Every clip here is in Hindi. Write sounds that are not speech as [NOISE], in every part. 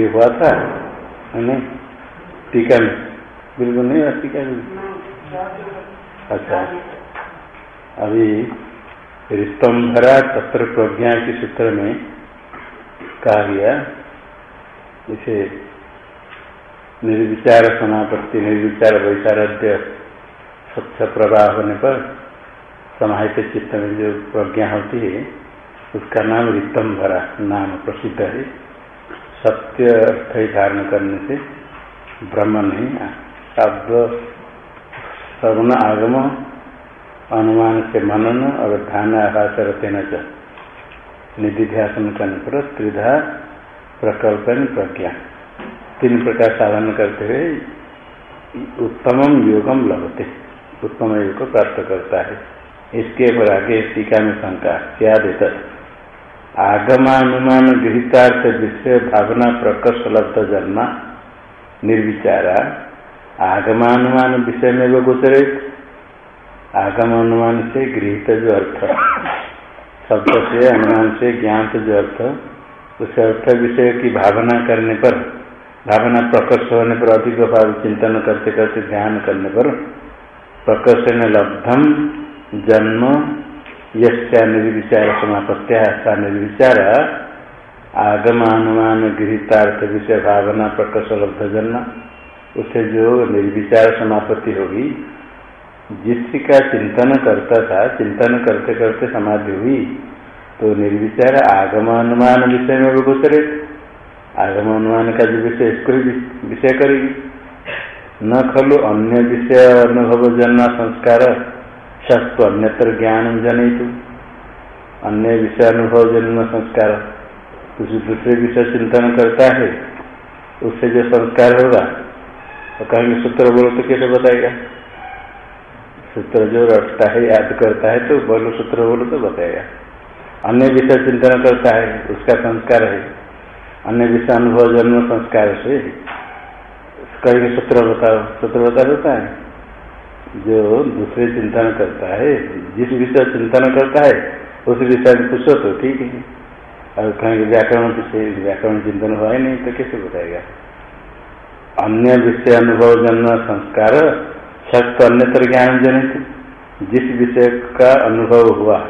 ये हुआ था, नहीं, टीका में। बिल्कुल नहीं हुआ टीका में? अच्छा। अभी स्तंभरा तत्र प्रज्ञा के सूत्र में कहा गया, इसे निर्विचार समापत्ति, निर्विचार वैचारध्य स्वच्छ प्रवाह होने पर समाहित चित्त में जो प्रज्ञा होती है, उसका नाम रितम भरा नाम प्रसिद्ध है। सत्य अर्थ ही धारण करने से ब्रह्म नहीं शब्द सगुण आगम अनुमान से मनन और ध्यान आभास रहते न निधिध्यासन करने पर त्रिधा, प्रकल्पन, प्रज्ञा। तीन प्रकार साधन करते हुए उत्तमम योगम लगते उत्तम योग को प्राप्त करता है। इसके पर आगे टीका में शंका क्या देता आगमानुमान गृहितार्थ विषय भावना प्रकर्ष लब्ध जन्मा, निर्विचारा, आगमानुमान विषय में वो गोचरित आगम अनुमान से गृहित जो अर्थ, शब्द से, अनुमान से ज्ञात जो अर्थ, उस अर्थ विषय की भावना करने पर, भावना प्रकर्ष होने पर, अधिक भाव चिंतन करते करते ध्यान करने पर प्रकर्ष ने लब्धम जन्म यश्या निर्विचार समापत्या सा निर्विचार आगम अनुमान गृहितार्थ विषय भावना प्रकर्ष लब्ध जन्म उसे जो निर्विचार समापत्ति होगी जिसका चिंतन करता था चिंतन करते करते समाधि हुई तो निर्विचार आगम अनुमान विषय में भी घुसरे आगम अनुमान का जो विषय इसको विषय करेगी न खलु अन्य विषय अनुभव जन्म संस्कार शस्त्र अन्यत्र ज्ञान जनित अन्य विषय अनुभव जन्म संस्कार। कुछ दूसरे विषय चिंतन करता है, उससे जो संस्कार होगा तो कहेंगे, सूत्र बोलो तो कैसे बताएगा? सूत्र जो रटता है, याद करता है तो बोलो, सूत्र बोलो तो बताएगा। अन्य विषय चिंतन करता है, उसका संस्कार है। अन्य विषय अनुभव जन्म संस्कार से कहेंगे, सूत्र बताओ। सूत्र बता देता है। जो दूसरे चिंतन करता है, जिस विषय चिंतन करता है, उस विषय में पूछो तो ठीक है। और कहेंगे व्याकरण विषय व्याकरण चिंतन हुआ ही नहीं तो कैसे बताएगा अन्य विषय अनुभव जन्म संस्कार शक्त अन्यत्र ज्ञान जनित। जिस विषय का अनुभव हुआ,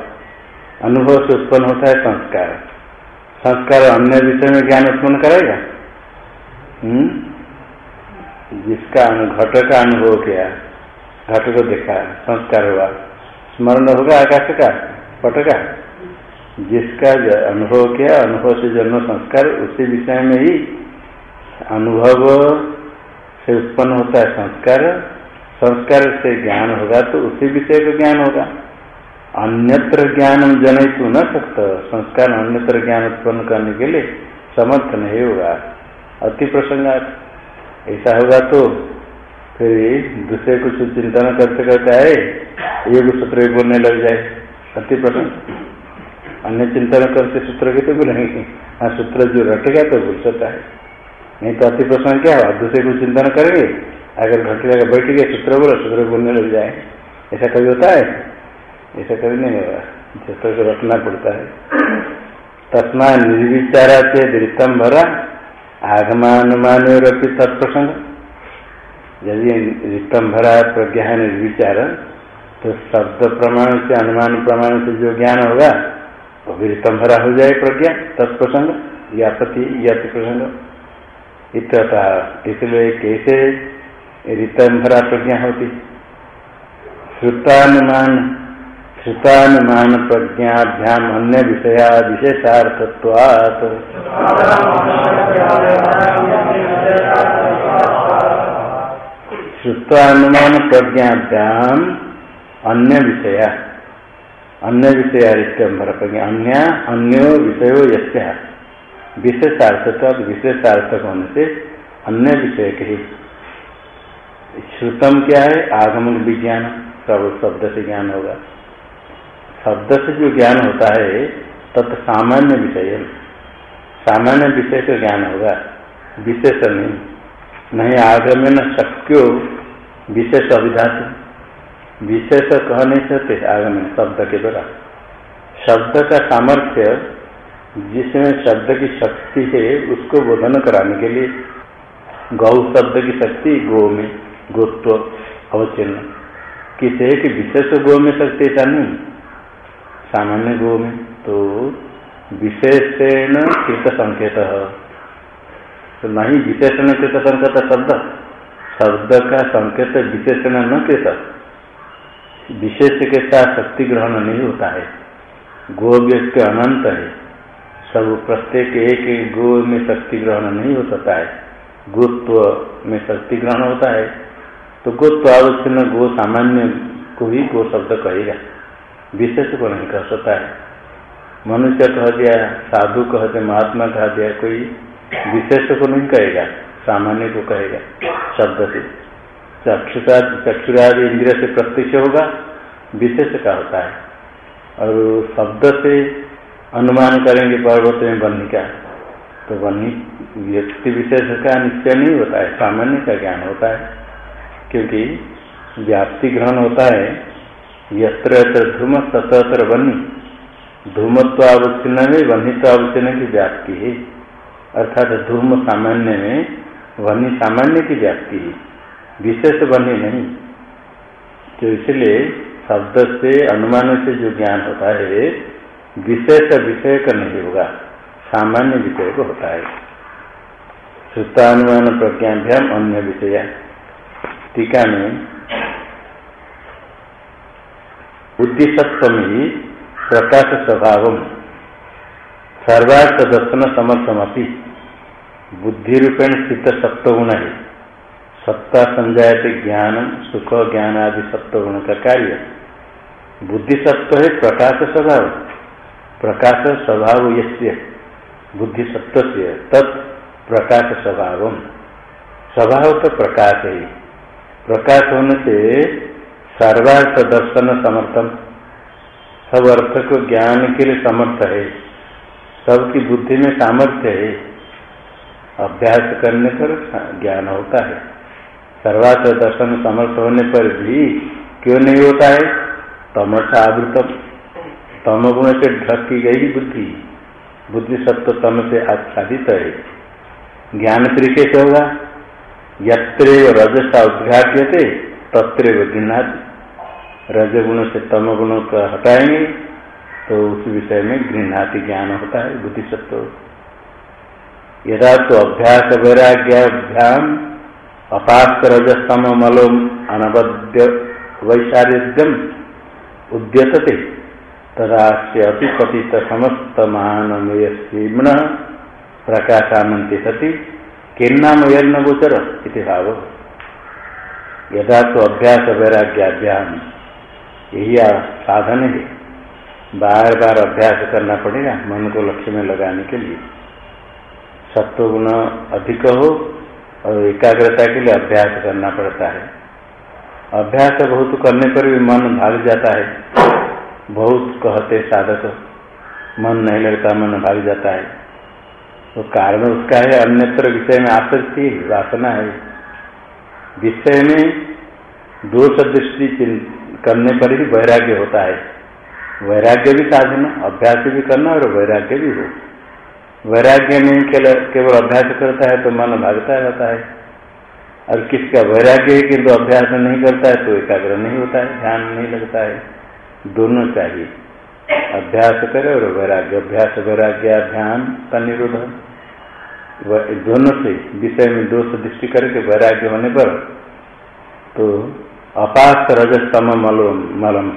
अनुभव से उत्पन्न होता है संस्कार। संस्कार अन्य विषय में ज्ञान उत्पन्न करेगा? हम्म? जिसका घट का अनुभव किया घट को देखा संस्कार हुआ। स्मरण होगा आकाश का, पट का। जिसका अनुभव किया, अनुभव से जन्म संस्कार, उसी विषय में ही अनुभव से उत्पन्न होता है संस्कार। संस्कार से ज्ञान होगा तो उसी विषय का ज्ञान होगा। अन्यत्र ज्ञान जनयित न सकता संस्कार अन्यत्र ज्ञान उत्पन्न करने के लिए समर्थ नहीं होगा। अति प्रसंगात। ऐसा होगा तो फिर दूसरे कुछ चिंतन करते करते आए एक सूत्र बोलने लग जाए। अति प्रसंग अन्य चिंतन करते सूत्र के तो बोलेंगे हाँ सूत्र जो रटेगा तो भूल सकता है। नहीं तो अति प्रसंग क्या हुआ दूसरे को चिंतन करेंगे। अगर घट जाकर बैठ गए सूत्र बोलो, सूत्र बोलने लग जाए। ऐसा कभी होता है? ऐसा कभी नहीं होगा। जब को रटना पड़ता है। तस्मा निर्विचारा से दृतम भरा आगमानुमान तत्प्रसंग यदि रितम भरा प्रज्ञा है निर्विचार तो शब्द प्रमाण से, अनुमान प्रमाण से जो ज्ञान होगा वो भी रितम भरा हो जाए प्रज्ञा, तत्प्रसंग, यापति, यति प्रसंग। इतना इसलिए कैसे रितम भरा प्रज्ञा होती? श्रुतानुमान श्रुतानुमान प्रज्ञाभ्याम अन्य विषया विशेषार्थत्वात् श्रुतानुमान प्रज्ञाभ्याम अन्य विषय अन्य विषय रिष्टम्बर प्रज्ञा अन्य, अन्यो विषयो यस्या। विशेषार्थत्वाद विशेषार्थक होने से अन्य विषय के श्रुतम क्या है? आगमन विज्ञान सब शब्द से ज्ञान होगा। शब्द से जो ज्ञान होता है, तत् सामान्य विषय सामान्य विषय का ज्ञान होगा। विशेष नहीं नहीं आगमन शक्यो विशेष अभिधात। विशेष कह नहीं सकते आगमन शब्द के द्वारा शब्द का सामर्थ्य, जिसमें शब्द की शक्ति है, उसको बोधन कराने के लिए। गौ शब्द की शक्ति, गो में गोत्व अवचिन्न किसी कि विशेष गो में शक्ति ऐसा नहीं। सामान्य गो में तो विशेषण कृत संकेत तो नहीं विशेषण कृत संकेत शब्द। शब्द का संकेत विशेषण न कृत विशेष के साथ शक्ति ग्रहण नहीं होता है। गो व्यक्ति अनंत है। सब प्रत्येक एक एक गो में शक्ति ग्रहण नहीं हो सकता है। गोत्व में शक्ति ग्रहण होता है। तो गोत्व आवश्यक गो सामान्य को ही गो शब्द कहेगा। विशेष को नहीं कह सकता है। मनुष्य कह दिया, साधु कह दिया, महात्मा कह दिया, कोई विशेष को नहीं कहेगा, सामान्य को कहेगा, शब्द से। चक्षुरा चक्षुरादि इंद्रिय से प्रत्यक्ष होगा, विशेष का होता है। और शब्द से अनुमान करेंगे पर्वत में बन्ही का तो बन्ही व्यक्ति विशेष का निश्चय नहीं होता है, सामान्य का ज्ञान होता है। क्योंकि व्याप्ति ग्रहण होता है, यत्र यत्र धूम, तत्र बन्ही धूमत्व अवच्छिन्न में वन्यत्व अवच्छिन्न की व्याप्ति है। अर्थात धूम सामान्य में वन्य सामान्य की व्याप्ति है। विशेष बन्ही नहीं। तो इसलिए शब्द से, अनुमान से जो ज्ञान होता है, विशेष विषय का नहीं होगा। सामान्य विषय को होता है। श्रुतानुमान प्रज्ञाभ्याम अन्य विषय। टीका में बुद्धिसत्व ही प्रकाश स्वभाव सर्वार्थ दर्शन समर्थमपी। बुद्धि रूपेण स्थित सत्वगुण है सत्ता संजायते ज्ञान, सुख ज्ञान आदि सत्वगुण का कार्य। बुद्धिसत्व है प्रकाश स्वभाव प्रकाश स्वभाव ये बुद्धि सत्व से तत् प्रकाश स्वभाव स्वभाव तो प्रकाश। है प्रकाश होने से सर्वार्थ दर्शन समर्थन सब अर्थ को ज्ञान के लिए समर्थ है। सबकी बुद्धि में सामर्थ्य है। अभ्यास करने पर ज्ञान होता है। सर्वार्थ दर्शन समर्थ होने पर भी क्यों नहीं होता है? आवृतम। तम गुण से ढकी गई बुद्धि। बुद्धि सत्व तम से आच्छादित है। ज्ञान तरीके से होगा। यत्र रजसा उद्घाट्य थे तत्र गृहणाति रजगुण से तम गुण को हटाएँगे। तो उस विषय में गृहणाति ज्ञान होता है बुद्धि सत्व यदा तो अभ्यास वैराग्याभ्याम अपास्त रजस्तम मलोम अनबद्य वैशार्यम उद्यतते। तदा से अतिपतित समस्त महानमय श्रीमण प्रकाशानंति सती किन्नामयर्न गोचर? इति भाव। यदा तो अभ्यास वैराग्याभ्याम, यही साधन है। बार बार अभ्यास करना पड़ेगा मन को लक्ष्य में लगाने के लिए। सत्वगुण अधिक हो और एकाग्रता के लिए अभ्यास करना पड़ता है। अभ्यास बहुत करने पर भी मन भाग जाता है। बहुत कहते साधक, मन नहीं लगता, मन भाग जाता है। तो कारण उसका है, अन्यत्र विषय में आसक्ति, वासना है। विषय में दोष दृष्टि करने पर ही वैराग्य होता है। वैराग्य भी साधन, अभ्यास भी करना और वैराग्य भी हो। वैराग्य में केवल अभ्यास करता है तो मन भागता रहता है। और किसका वैराग्य है किंतु अभ्यास नहीं करता है तो एकाग्र नहीं होता है, ध्यान नहीं लगता है। दोनों चाहिए। अभ्यास करे और वैराग्य, अभ्यास, वैराग्य, ध्यान का निरोध दोनों से, विषय में दोष दृष्टि करके वैराग्य होने पर तो अपास रजस्तम मलो मलम।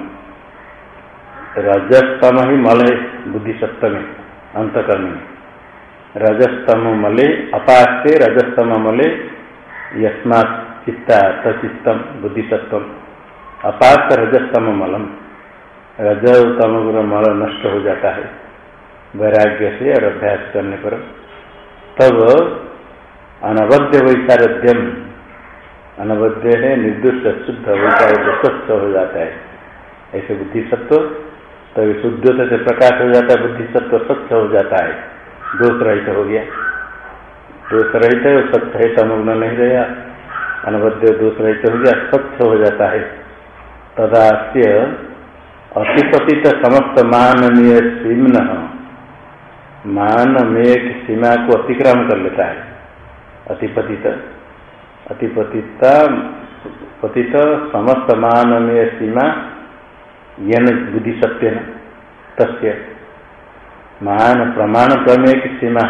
रजस्तम ही मल बुद्धि सत्व में में रजस्तम मले अपास से रजस्तम मले यस्मात चित्ता तचित्तम बुद्धिसत्व अपास रजस्तम मलम. रज तमग्र मल नष्ट हो जाता है। वैराग्य से और अभ्यास करने पर। तब अनबद्ध वैसारध्यम अनबद्ध है निर्दोष शुद्ध वैसारध्य स्वच्छ हो जाता है। ऐसे बुद्धि सत्व तब शुद्धता से प्रकाश हो जाता है, बुद्धि सत्व स्वच्छ हो जाता है। दोष रहित हो गया। दोष रहित है स्वच्छ है तमग्न नहीं रहा। अनबद्ध दोष रहित हो गया, स्वच्छ हो जाता है। तदास्य अतिपतित समस्त माननीय श्रीमन मान में एक सीमा को अतिक्रम कर लेता है। अतिपतित, अतिपतिता, पतित समस्त मान में सीमा यन बुद्धि सत्य न तस्य महान प्रमाण प्रमेय की सीमा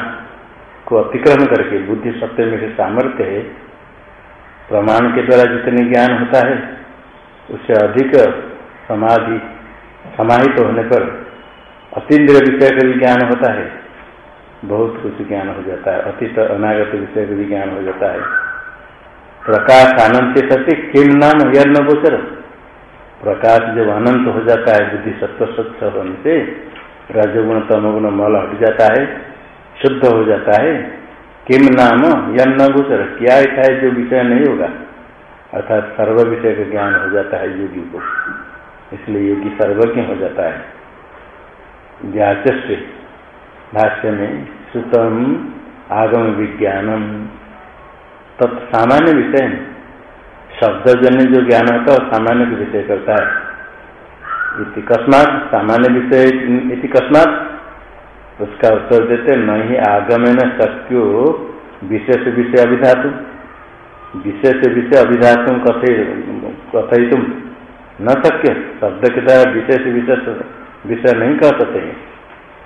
को अतिक्रम करके बुद्धि सत्य में सामर्थ्य है, प्रमाण के द्वारा जितने ज्ञान होता है, उससे अधिक समाधि, समाहित तो होने पर अतीन्द्र विषय का भी ज्ञान होता है, बहुत कुछ ज्ञान हो जाता है, अतीत अनागत विषय का भी ज्ञान हो जाता है। प्रकाश आनंद के सत्य किम नाम यज्ञ गोचर प्रकाश जब अनंत हो जाता है, बुद्धि सत्व स्वच्छ होने से रजगुण, तमगुण, मल हट जाता है, शुद्ध हो जाता है। किम नाम यज्ञ गोचर क्या है जो विषय नहीं होगा? अर्थात सर्व विषय का ज्ञान हो जाता है योगी को। इसलिए योगी सर्वज्ञ हो जाता है। व्याचस्य भाष्य में, सुतम आगम विज्ञानम। तत्सामान्य विषय शब्दजन्य जो ज्ञान होता है सामान्य का विषय करता है। इति कस्मात, सामान्य विषय, इति कस्मात, उसका उत्तर देते नहीं आगमन शक्यो विशेष विषय अभिधातु। विशेष विषय अभिधातुम कथे कथई तुम न सक्य शब्द के द्वारा विशेष विशेष विषय नहीं कह सकते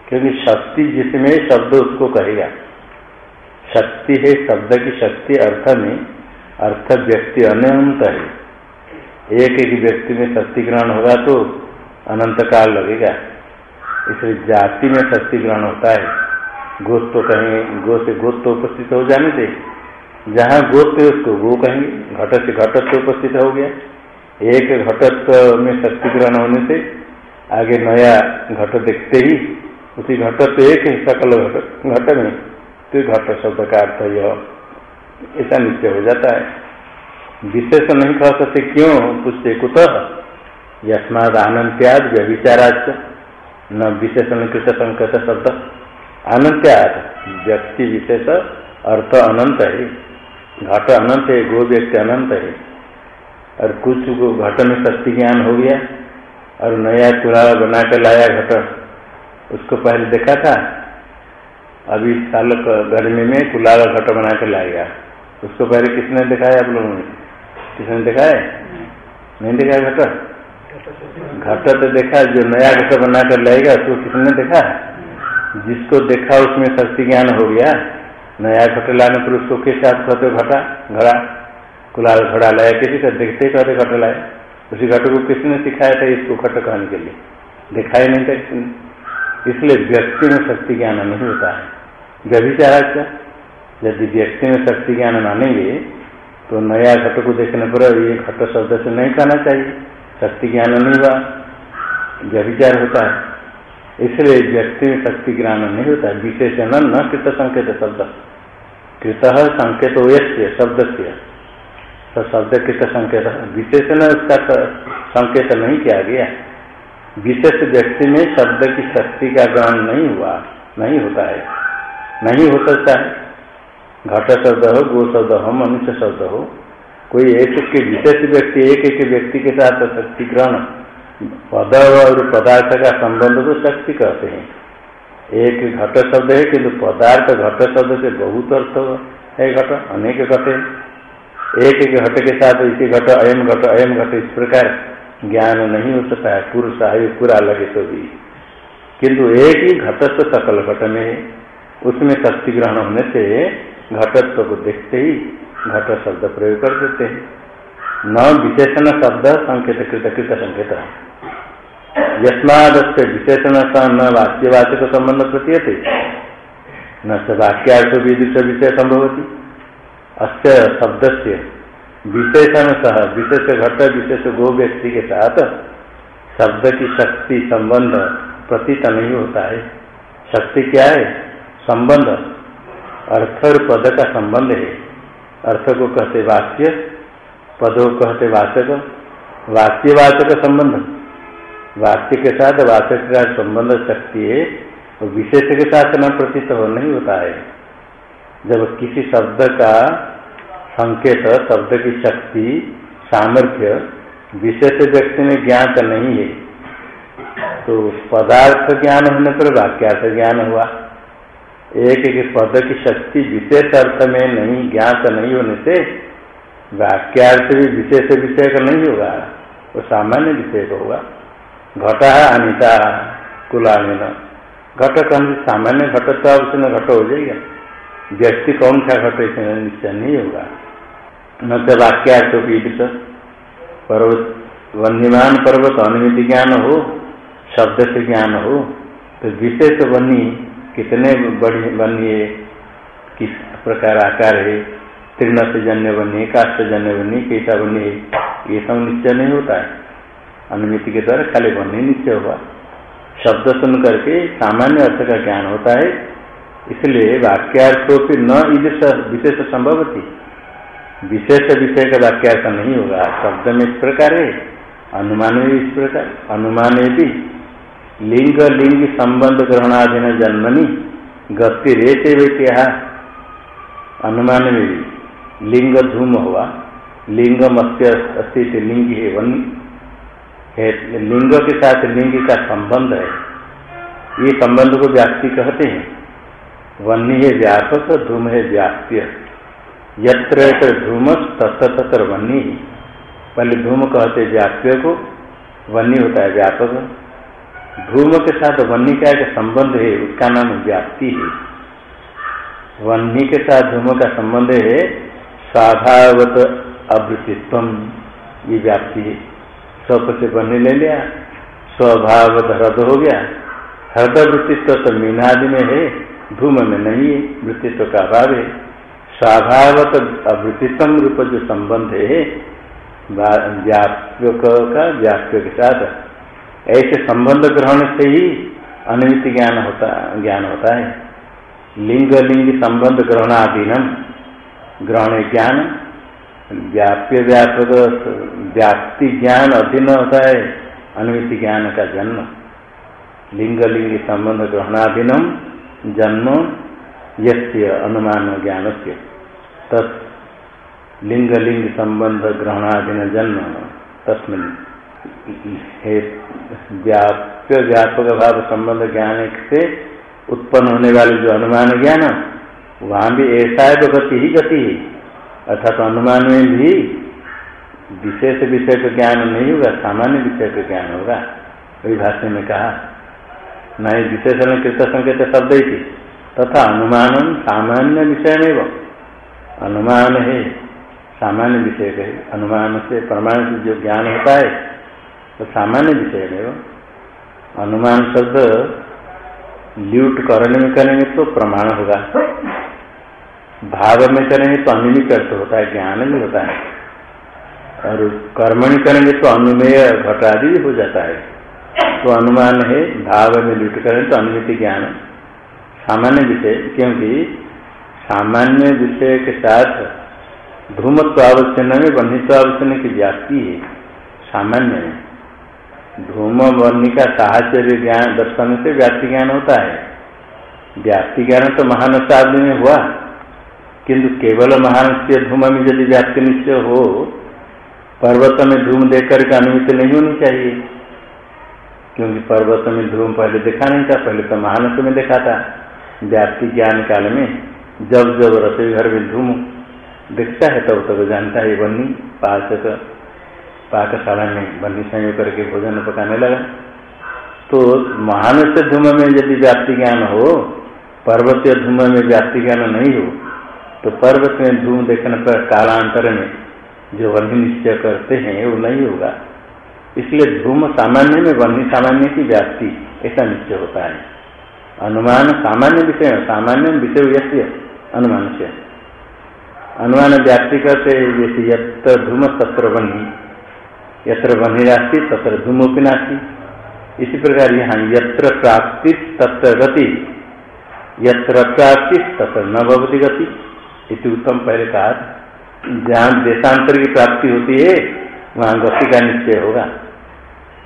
क्योंकि शक्ति जिसमें शब्द उसको कहेगा। शक्ति है, शब्द की शक्ति अर्थ में अर्थ व्यक्ति अनंत है। एक एक व्यक्ति में शक्ति ग्रहण होगा तो अनंत काल लगेगा। इसलिए जाति में शक्ति ग्रहण होता है। गोस्त तो कहेंगे गो से गोस्त तो उपस्थित हो जाने से जहाँ गोत्र उसको गो कहेंगे। घट से घटत्व उपस्थित हो गया। एक घटत्व में शक्ति ग्रहण होने से आगे नया घट देखते ही उसी घटत्व एक ही सकल घट घट में। तो घट शब्द का अर्थ यह। ऐसा निश्चय हो जाता है। विशेष नहीं कह सकते क्यों पूछते कुतः? यस्माद आनंत्याद व्यविचाराच न विशेषण कृत संकेत शब्द। आनंत्याद व्यक्ति विशेष, अर्थ अनंत है। घट अनंत है, गो व्यक्ति अनंत है। और कुछ को घट में शक्ति ज्ञान हो गया, और नया चूल्हा बना कर लाया घट। उसको पहले देखा था? अभी साल गर्मी में कुलाल घट बना कर लाएगा उसको पहले किसने दिखाया आप लोगों ने? किसने दिखाया? नहीं दिखाया घट? घट तो देखा, जो नया घट बना कर लाएगा, उसको किसने देखा? जिसको देखा, उसमें शक्ति ज्ञान हो गया। नया घट लाने पर उसको किस साथ कहते घटा? घड़ा। कुलाल घड़ा लाया किसी का देखते कहते घट लाया। उसी घट को किसने सिखाया था इसको घट कहने के लिए? दिखाई नहीं था इसलिए व्यक्ति में शक्ति ज्ञान नहीं होता है। व्यभिचारा यदि व्यक्ति में शक्ति ज्ञान मानेंगे तो नया घट को देखने पर ये घट शब्द से नहीं कहना चाहिए। शक्ति ज्ञान नहीं हुआ व्यभिचार होता है। इसलिए व्यक्ति में शक्ति ज्ञान नहीं होता, विशेषण न कृत संकेत शब्द। कृत संकेत शब्द से तो शब्द कृत संकेत, विशेषण उसका संकेत नहीं किया गया। विशेष व्यक्ति में शब्द की शक्ति का ग्रहण नहीं हुआ, नहीं होता है। नहीं हो सकता है। घट शब्द हो गो शब्द हो मनुष्य शब्द हो कोई एक के विशेष व्यक्ति, एक एक व्यक्ति के साथ शक्ति ग्रहण पद और पदार्थ का संबंध को शक्ति कहते हैं। एक घट शब्द है, किंतु पदार्थ घट शब्द से बहुत अर्थ है घट अनेक घट है। एक एक घट के साथ इसी घट अयम घट अयम घट इस प्रकार ज्ञान नहीं हो सकता है, पुरुष आयु पूरा लगे तो भी। किंतु एक ही घटस्थ सकल घट में उसमें शक्ति ग्रहण होने से घटत्व को देखते ही घट शब्द प्रयोग कर देते हैं। न विशेषण शब्द, संकेत कृत कृत संकेत यस्माद से विशेषण न वाक्यवाचक संबंध प्रतीयते। न से वाक्यार्थ विदुष विषय संभवती। अस्य शब्द से विशेषण सह विशेष घट, विशेष गो व्यक्ति के साथ शब्द की शक्ति संबंध प्रतीत नहीं होता है। शक्ति क्या है? संबंध। अर्थ और पद का संबंध है अर्थ को कहते वाक्य पद को कहते वाचक वाक्यवाचक संबंध वाक्य के साथ वाचक का संबंध शक्ति है तो विशेष के साथ न प्रतीत हो नहीं होता है। जब किसी शब्द का संकेत, शब्द की शक्ति, सामर्थ्य विशेष व्यक्ति में ज्ञात नहीं है तो पदार्थ ज्ञान होने पर वाक्यार्थ ज्ञान हुआ। एक एक पद की शक्ति विशेष अर्थ में नहीं, ज्ञात नहीं होने से, वाक्यार्थ भी विशेष विषय का नहीं होगा, वो सामान्य विषय का होगा। घटा अनिता, कुलामिन। घट कौन सामान्य घट तो उसमें घट हो जाएगा। व्यक्ति कौन सा घट इसमें निश्चय नहीं होगा। न तो वाक्यार्थ की पर्वत वन्यमान पर्वत, अनुमिति ज्ञान हो, शब्द से ज्ञान हो तो विशेष वन्य कितने बड़ी बनिए, किस प्रकार आकार है तीर्ण से जन्य बनिए काष्ट जन्य बनी कैसा बनिए, ये सब निश्चय नहीं होता है। अनुमिति के द्वारा खाली बनी निश्चय होगा। शब्द सुन करके सामान्य अर्थ का ज्ञान होता है, इसलिए वाक्यार्थों की न विशेष संभव थी विशेष विषय का वाक्यार्थ नहीं होगा, शब्द में इस प्रकार है, अनुमान में इस प्रकार, अनुमान भी लिंग लिंग संबंध ग्रहणाधीन जन्मनी गति रेते क्या अनुमान में भी लिंग धूम हुआ लिंग मत्स्य अस्थित लिंग है वन है लिंग के साथ लिंग का संबंध है। ये संबंध को व्याप्ति कहते हैं। वन्य है व्यापक, धूम है व्याप्य। यत्र धूम, तत्र तत्र वन्य पहले धूम कहते व्याप्य को। वन्य होता है व्यापक। धूम के साथ वन्य का एक संबंध है, उसका नाम व्याप्ति है। वन्य के साथ धूम का संबंध है स्वाभावत अवृत्तित्व ये व्याप्ति है। स्व से वन्य ले लिया, स्वभावत हृद हो गया। हृदय वृत्तित्व तो मीनादि में है धूम में नहीं है, वृत्तित्व का अभाव है। स्वाभावत अवृत्तित्व रूप जो संबंध है व्याप्य का व्याप्य के साथ ऐसे संबंध ग्रहण से ही अनुमित ज्ञान होता ज्ञान होता है। लिंग लिंग संबंध ग्रहणाधीनम, ग्रहण ज्ञान, व्याप्य व्यापक व्याप्ति ज्ञान अधीन होता है अनुमित ज्ञान का जन्म। लिंग लिंग संबंध ग्रहणाधीनम, जन्म यस्य अनुमान ज्ञान से तत् लिंग लिंग संबंध ग्रहणाधीन जन्म, तस्मिन। व्याप्य व्यापक भाव संबंध ज्ञान से उत्पन्न होने वाले जो अनुमान ज्ञान, वहाँ भी ऐसा है तो गति ही गति है। अर्थात अनुमान में भी विशेष विषय का ज्ञान नहीं होगा, सामान्य विषय का ज्ञान होगा। वही भाष्य में कहा नहीं विशेषण कृत संकेत शब्द ही थी। तथा अनुमान सामान्य विषय में वो। अनुमान है, सामान्य विषय का अनुमान से प्रमाण से जो ज्ञान होता है तो सामान्य विषय में वो अनुमान शब्द ल्यूट करने में करेंगे तो प्रमाण होगा। भाव में करेंगे तो अनुमित अर्थ होता है, ज्ञान भी होता है। और कर्म कर्मणि करेंगे तो अनुमेय घटादि हो जाता है। तो अनुमान है, भाव में ल्यूट करें तो अनुमित ज्ञान। सामान्य विषय, क्योंकि सामान्य विषय के साथ धूमत्व आवश्यन में बन्हित्व आवश्यन की व्याप्ति है। सामान्य है। धूम वर्णी का साहचर्य ज्ञान दर्शन से व्याप्ति ज्ञान होता है। व्याप्ति ज्ञान तो महान आदि में हुआ, किंतु केवल महान से धूम में यदि व्याप्ति निश्चय हो, पर्वत में धूम देखकर के अनुमित नहीं होनी चाहिए। क्योंकि पर्वत में धूम पहले देखा नहीं था, पहले तो महानस में देखा था। व्याप्ति ज्ञान काल में जब जब रसोई घर में धूम दिखता है, तब तब जानता है बनी पास पाकशाला में बन्नी संयोग करके भोजन पकाने लगा। तो महान से धूम में यदि व्याप्ति ज्ञान हो पर्वतीय धूम में व्याप्ति ज्ञान नहीं हो तो पर्वत में धूम देखने पर कालांतर में जो वन्य निश्चय करते हैं, वो नहीं होगा। इसलिए धूम सामान्य में वन्य सामान्य की व्याप्ति, ऐसा निश्चय होता है। अनुमान सामान्य विषय सामान्य विषय व्यक्ति अनुमान से। अनुमान व्याप्ति करते जैसे यत्र धूम तत्र वन्य यत्र बनिरास्ती तत्र धूमोपी नास्ती। इसी प्रकार यहाँ यत्र प्राप्ति, तत्र गति। यत्र प्राप्ति, तत्र न भवती गति। इति उत्तम पहले कहा जहाँ देशांतर की प्राप्ति होती है, वहाँ गति का निश्चय होगा।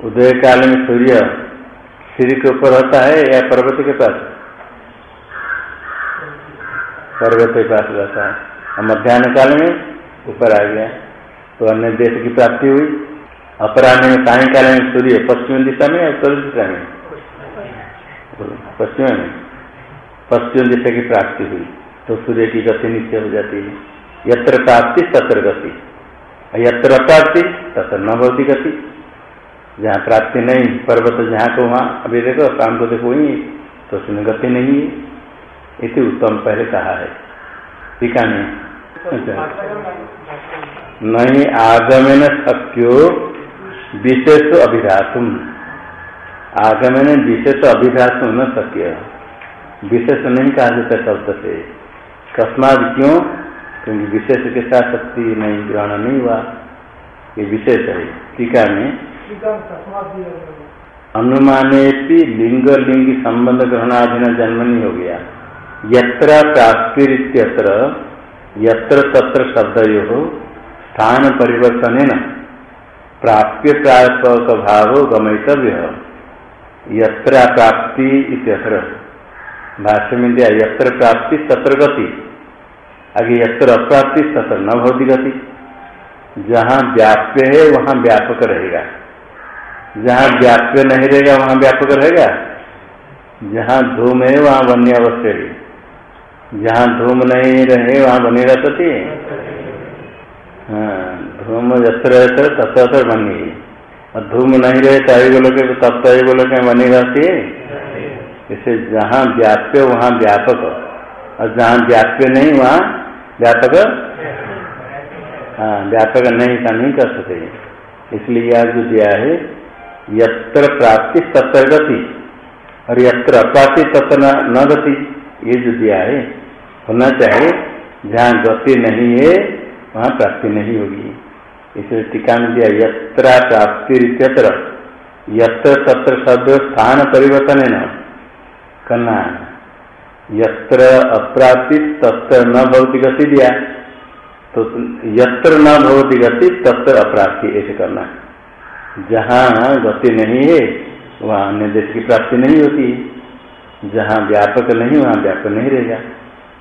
उदय काल में सूर्य सिर के ऊपर होता है या पर्वत के पास? पर्वत के पास रहता है। और मध्यान्ह काल में ऊपर आ गया। तो अन्य देश की प्राप्ति हुई। अपराह्न में सायकाल में सूर्य पश्चिम दिशा में या उत्तर दिशा में? पश्चिम में। पश्चिम दिशा की प्राप्ति हुई। तो सूर्य की गति नीचे हो जाती है। यत्र प्राप्ति तत्र गति। यत्र अप्राप्ति तत्र न भवती गति। जहाँ प्राप्ति नहीं पर्वत जहाँ को वहाँ अभी देखो शाम को देखो वही तो उसमें गति नहीं है। इति उत्तम पहले कहा है। टीका नहीं अच्छा नहीं आगमन शक्यो विशेष अभिघातुम। आगमन विशेष अभिघात न शक्य विशेष नहीं कहा जाता शब्द से। कस्मात क्यों? क्योंकि विशेष के साथ शक्ति नहीं ग्रहण नहीं हुआ। ये विशेष है। टीका में अनुमाने लिंग लिंग संबंध ग्रहणाधीन जन्म नहीं हो गया। यत्र प्राप्तिरित्यत्र यत्र तत्र शब्द हो स्थान परिवर्तन न प्राप्य प्रापक भाव गमितव्य यत्र प्राप्ति इत्यत्र। भाष्य में दिया यत्र प्राप्ति तत्र गति। आगे यत्र अप्राप्ति तत्र न भवती गति। जहाँ व्याप्य है, वहाँ व्यापक रहेगा। जहाँ व्याप्य नहीं रहेगा, वहाँ व्यापक रहेगा। जहाँ धूम है, वहाँ वन्य अवश्य है। जहाँ धूम नहीं रहे, वहाँ बनी रहती हाँ। धूम यत्र यत्र तत्र बनी। है और धूम नहीं रहे के तब तो बोलो के बनी रहती है। इसे जहाँ व्याप्य, वहाँ व्यापक। और जहाँ व्याप्य नहीं, वहाँ व्यापक? हाँ व्यापक नहीं का नहीं कर सकते। इसलिए यह जो दिया है, यत्र प्राप्ति तत्र गति। और यत्र अप्राप्ति तत्र न गति, ये जो दिया है, होना चाहिए। जहाँ गति नहीं है, वहाँ प्राप्ति नहीं होगी। इसलिए टीका में दिया, यत्र प्राप्ति इत्यत्र यत्र तत्र शब्द स्थान परिवर्तन है। न करना यत्र अप्राप्ति तत्र न भौति गति दिया। तो यत्र न भवती गति, तत्र अप्राप्ति ऐसे करना जहाँ गति नहीं है, वहाँ अन्य देश की प्राप्ति नहीं होती जहाँ व्यापक नहीं, वहाँ व्यापक नहीं रहेगा।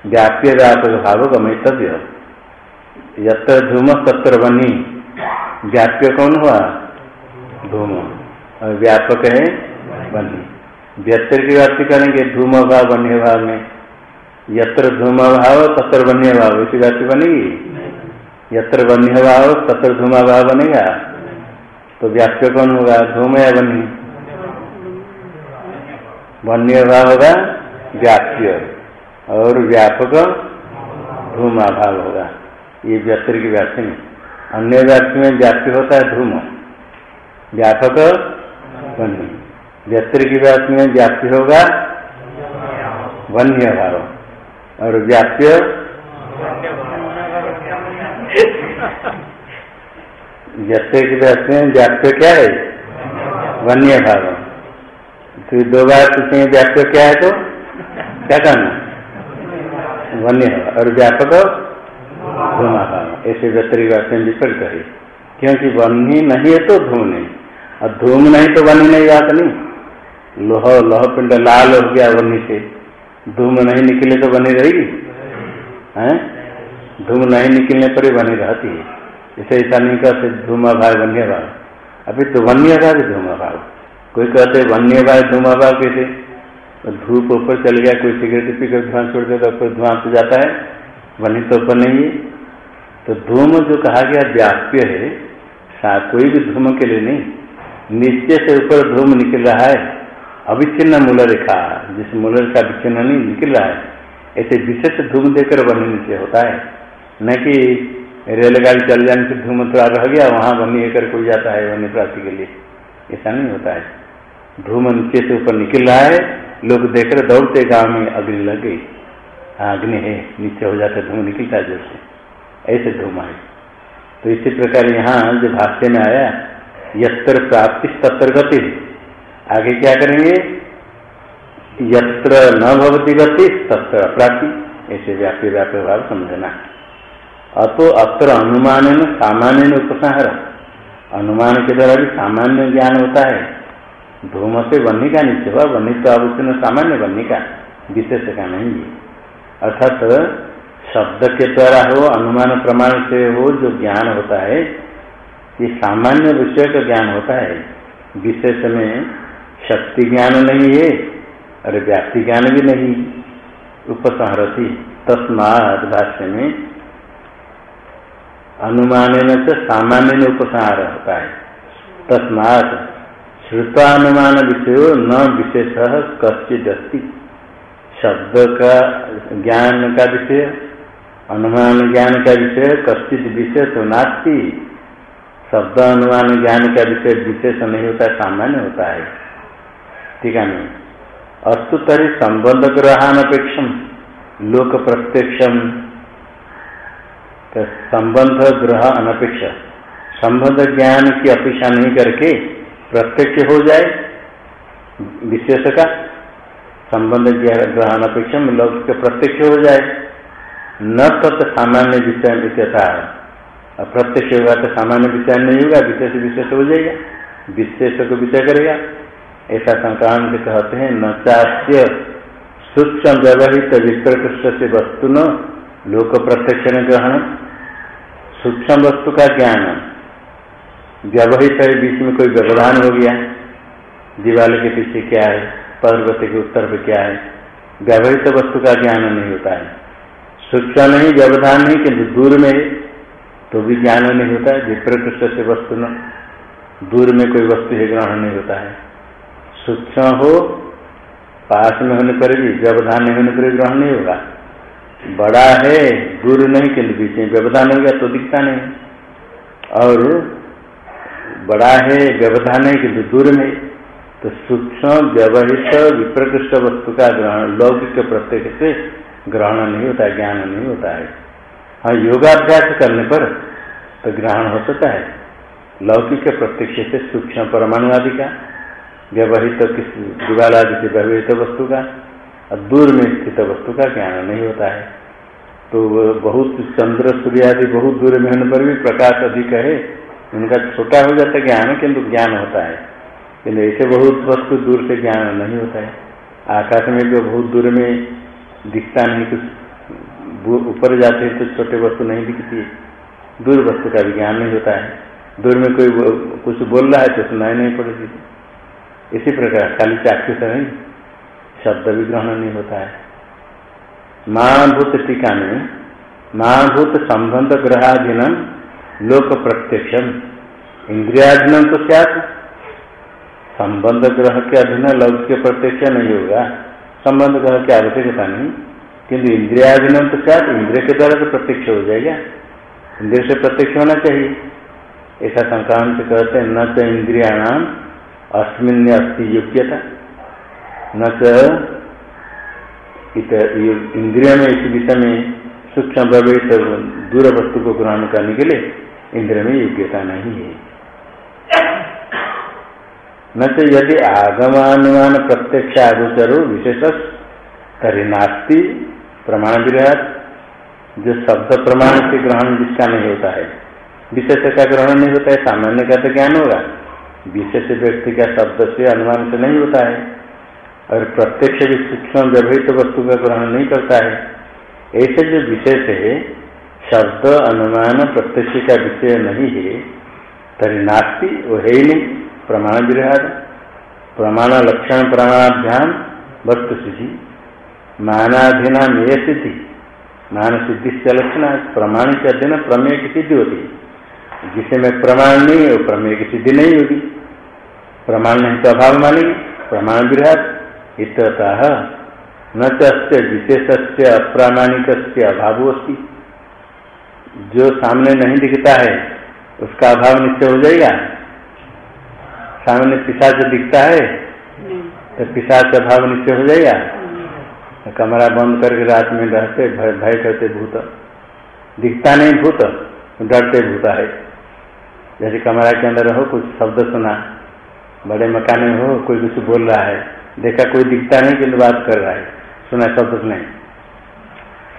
व्याप्य व्यापक भाव गमितव्य यत्र धूम तत्र बनी व्याप्य कौन हुआ? धूम। और व्यापक है बनी व्यत्र की व्याप्ति करेंगे धूम भाव बन्य भाव में। यत्र धूम भाव तत्र बन्य भाव इसी व्याप्ति बनेगी? यत्र बन्य भाव तत्र धूमा भाव बनेगा? तो व्याप्य कौन होगा? धूम या वन्य वन्य भाव होगा व्याप्य। और व्यापक धूमा भाव होगा। ये व्यक्ति की व्याप्ति में अन्य व्याप्ति में व्याप्य होता है धूम व्यापक वन्य। व्यक्ति की व्याप्ति में व्याप्ति होगा वन्य भाव। और व्याप्य? जैसे की रहते में व्याप्य क्या है? वन्य भाव। फिर दो बार पूछेंगे व्याप्य क्या है तो? क्या करना? वन्य। और व्यापक? धूमा भाव ऐसे व्याप्य विपरीत है। क्योंकि वन्य नहीं है तो धूम नहीं और धूम नहीं तो वन्य नहीं बात नहीं। लोह लोह पिंड लाल हो गया वन्य से। धूम नहीं निकले तो बनी रहेगी। है? धूम नहीं निकलने पर ही बनी रहती है। इसे ऐसा नहीं कहते धूमा भाव वन्य भाव अभी तो वन्य भाव धूमा भाव कोई कहते वन्य भाव धूमा भाव कैसे धूप ऊपर चल गया, कोई सिगरेट पीकर धुआँ छोड़ देता ऊपर धुआँ तो जाता है। वन्य तो ऊपर नहीं है। तो धूम जो कहा गया व्याप्य है, सा कोई भी धूम के लिए नहीं। नीचे से ऊपर धूम निकल रहा है, अविच्छिन्न मूल रेखा, जिस मूल रेखा विच्छिन्न नहीं, निकल रहा है। ऐसे विशेष धूम देकर वन्य नीचे होता है। न कि रेलगाड़ी चल जाने से धूम थोड़ा रह गया, वहाँ बनी कर कोई जाता है वन्य प्राप्ति के लिए। ऐसा नहीं होता है। धूम नीचे से ऊपर निकल रहा है, लोग देखकर दौड़ते गाँव में अग्नि लग गई। अग्नि है, नीचे हो जाता धूम निकलता है ज़ोर से। ऐसे धूम है तो इसी प्रकार यहाँ जो भाष्य में आया, यत्र प्राप्ति तत्र गति। आगे क्या करेंगे? यत्र न भवती गति, तत्र प्राप्ति ऐसे व्याप्य व्याप्य भाव समझना। अतो अत्र अनुमान सामान्य उपसंहार। अनुमान के द्वारा भी सामान्य ज्ञान होता है। धूम से बन्नी का नीचे हुआ बन्नी तो अवश्य सामान्य बन्नी का विशेष का नहीं है। अर्थात शब्द के द्वारा हो, अनुमान प्रमाण से हो, जो ज्ञान होता है, ये सामान्य विषय का ज्ञान होता है। विशेष में शक्ति ज्ञान नहीं है, और व्याप्ति ज्ञान भी नहीं। उपसंहरती तस्मात भाष्य में अनुमान से सामान्य उपसंहार होता है। तस्मात श्रुतानुमान विषय न विशेष कश्चित अस्ति शब्द का, ज्ञान का विषय अनुमान ज्ञान का विषय कश्चित विशेष नास्ती। शब्द अनुमान ज्ञान का विषय विशेष नहीं होता सामान्य होता है। ठीक है नहीं अस्तु तरी संबंध ग्रहानपेक्षम लोक प्रत्यक्षम संबंध ग्रह अनपेक्ष संबंध ज्ञान की अपेक्षा नहीं करके प्रत्यक्ष हो जाए विशेष का संबंध ग्रहण अपेक्षा में लौकिक प्रत्यक्ष हो जाए। न तत् सामान्य विषय विषयता है प्रत्यक्ष होगा तो सामान्य विषय नहीं होगा, विशेष विशेष हो जाएगा। विशेष को विषय करेगा। ऐसा संक्रांत कहते हैं, न चास्य सूक्ष्म व्यवहित विप्रकृष्ट से वस्तु न लोक प्रत्यक्ष ग्रहण सूक्ष्म वस्तु का ज्ञान, व्यवहित है, बीच में कोई व्यवधान हो गया। दीवाल के पीछे क्या है, पर्वत के उत्तर पर क्या है। व्यवहित वस्तु का ज्ञान नहीं होता है। सूक्ष्म नहीं, व्यवधान नहीं, किंतु दूर में तो भी ज्ञान नहीं होता है, विप्रकृष्ट से वस्तु न, दूर में कोई वस्तु है, ग्रहण नहीं होता है। सूक्ष्म हो, पास में होने पर भी, व्यवधान नहीं होने पर ग्रहण नहीं होगा। बड़ा है, दूर नहीं, किंतु बीच में व्यवधान हो गया तो दिखता नहीं। और बड़ा है, व्यवधान नहीं, किंतु दूर में तो सूक्ष्म व्यवहित विप्रकृष्ट वस्तु का ग्रहण, लौकिक प्रत्येक से ग्रहण नहीं होता है, ज्ञान नहीं होता है। हाँ योगाभ्यास करने पर तो ग्रहण हो सकता है। लौकिक प्रत्यक्ष से सूक्ष्म परमाणु आदि का, व्यवहित तो किस दिवाल आदि से व्यवहित तो वस्तु का, और दूर में स्थित वस्तु का ज्ञान नहीं होता है। तो बहुत चंद्र, सूर्य आदि बहुत दूर में होने पर भी प्रकाश अधिक है। उनका छोटा हो जाता है ज्ञान, किंतु ज्ञान होता है। किन्तु ऐसे बहुत वस्तु दूर से ज्ञान नहीं होता है। आकाश में जो बहुत दूर में दिखता नहीं, कुछ ऊपर जाते हैं तो छोटे वस्तु नहीं दिखती है। दूर वस्तु का भी ज्ञान नहीं होता है। दूर में कोई कुछ बोल रहा है तो सुनाई नहीं पड़ेगी इसी प्रकार खाली चाक्षु से नहीं? शब्द भी ग्रहण नहीं होता है। महाभूत टीका में, महाभूत संबंध ग्रहाधीन लोक प्रत्यक्षम। इंद्रियाधीन तो क्या संबंध ग्रह के अधीन लौकिक प्रत्यक्ष नहीं होगा। संबंध की आवश्यकता नहीं। किंतु इंद्रियाधीन तो क्या इंद्रिय के द्वारा तो प्रत्यक्ष हो जाएगा। इंद्रिय से प्रत्यक्ष होना चाहिए। ऐसा संक्रांत कहते हैं, न तो इंद्रियाणाम अस्मिन अस्थि योग्यता न तो इंद्रिय में, इस विषय में सूक्ष्म व्यवहित दूर वस्तु को ग्रहण करने के लिए इंद्रिय में योग्यता नहीं है। न तो यदि आगमानुमान प्रत्यक्ष आगोचरो विशेष तरी नास्ती प्रमाण विराट जो शब्द प्रमाण से ग्रहण जिसका नहीं होता है। विशेष का ग्रहण नहीं होता है, सामान्य का तो ज्ञान होगा। विशेष व्यक्ति का शब्द से अनुमान से नहीं होता है। और प्रत्यक्ष भी सूक्ष्म व्यवहित वस्तु का ग्रहण नहीं करता है। ऐसे जो विशेष है, शब्द अनुमान प्रत्यक्ष का विषय नहीं है तरी नास्ती, वो है ही नहीं। प्रमाण विरहाद प्रमाण लक्षण प्रमाणाभ्याम वस्तु सिद्धि मानाधीना ये सिद्धि मान सिद्धि से लक्षण प्रमाण के अध्ययन प्रमेय की सिद्धि होती है जिसमें प्रमाण नहीं है प्रमेय की सिद्धि नहीं होगी। प्रमाण नहीं तो अभाव मानेगी। प्रमाण विरहाद इतः न चस्य विशेष से अप्रामाणिक अभाव होती जो सामने नहीं दिखता है, उसका अभाव निश्चय हो जाएगा। सामने पिशाच दिखता है तो पिशाच अभाव निश्चय हो जाएगा। तो कमरा बंद करके रात में रहते भय करते भूत। दिखता नहीं भूत डरते भूत है। जैसे कमरा के अंदर हो कुछ शब्द सुना बड़े मकान में हो कोई कुछ बोल रहा है देखा कोई दिखता नहीं किन्तु बात कर रहा है सुना शब्द नहीं।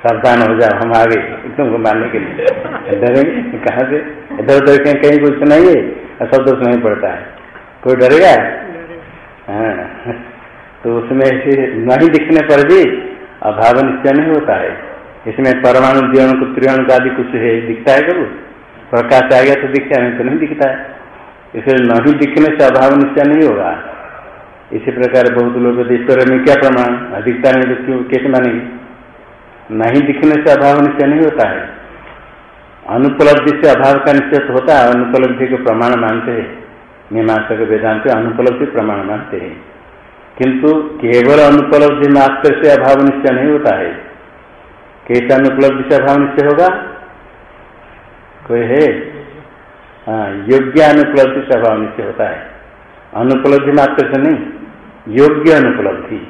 सावधान हो जाओ हम आगे तुमको मारने के लिए। [LAUGHS] डरेंगे कहाँ से? इधर उधर कहीं कुछ सुनाइए और शब्द सुनाई पड़ता है। कोई डरेगा? हाँ। तो उसमें नहीं दिखने पर भी अभाव निश्चय नहीं होता है। इसमें परमाणु त्रिवण का आदि कुछ है दिखता है कभी? प्रकाश आ गया तो दिखता है तो नहीं दिखता है। इसलिए नहीं दिखने से अभाव निश्चय नहीं होगा। इसी प्रकार बहुत लोग ईश्वर में क्या प्रमाण? अधिकता नहीं तो क्यों? कैसे मानेंगे? नहीं दिखने से अभाव निश्चय नहीं होता है। अनुपलब्धि से अभाव का निश्चय होता है। अनुपलब्धि को प्रमाण मानते हैं। मीमांसक वेदांत अनुपलब्धि प्रमाण मानते हैं। किंतु केवल अनुपलब्धि मात्र से अभाव निश्चय नहीं होता है। कैसे अनुपलब्धि से अभाव निश्चय होगा? कोई है? हाँ योग्य अनुपलब्धि से अभाव निश्चय होता है। अनुपलब्धि मात्र से नहीं, योग्य अनुपलब्धि।